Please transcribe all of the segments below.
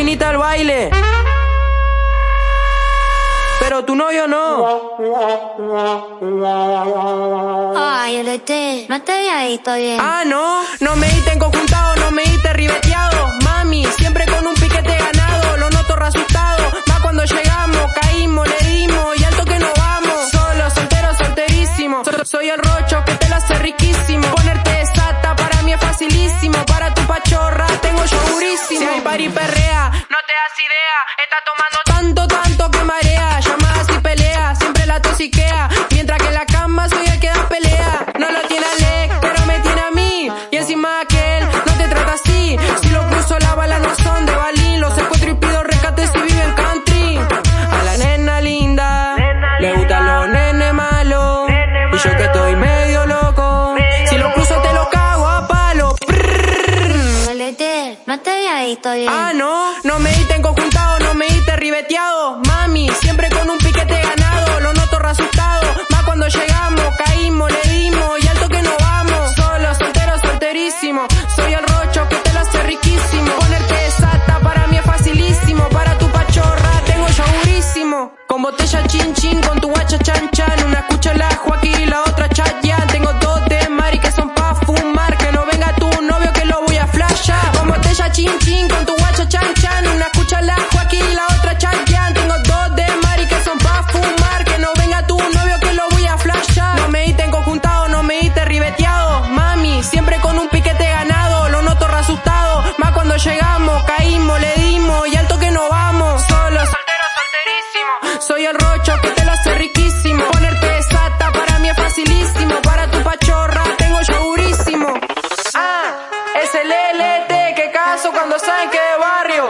viniste al baile. Pero tu novio no. Ay, LT, no te había visto bien. Ah, no, no me diste en conjuntado, Está tomando tanto, tanto que marea. Llamadas y pelea, siempre la tosiquea. Mientras que en la cama soy el que da pelea. No lo tiene Alex, pero me tiene a mí. Y encima que él no te trata así. Si lo cruzo la bala no son de balín. Los secuestro y pido rescate si vive en country. A la nena linda, le gustan los nenes malos. Y yo que estoy medio loco. Si lo cruzo te lo cago a palo. No te había visto bien. Ah, no, no me diste en conjuntado, ribeteado. Mami, siempre con un piquete ganado, lo noto asustado. Más cuando llegamos, caímos, le dimos y alto que no vamos. Solo, soltero, solterísimo. Soy el rocho que te lo hace riquísimo. Ponerte sata para mí es facilísimo. Para tu pachorra tengo yogurísimo. Con botella chin chin, caímos, le dimos y alto que no vamos. Solo, soltero, solterísimo. Soy el rocho que te lo hace riquísimo. Ponerte sata para mí es facilísimo. Para tu pachorra tengo yogurísimo. Ah, es el LT que caso cuando saben que de barrio.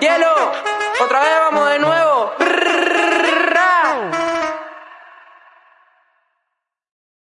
Hielo, otra vez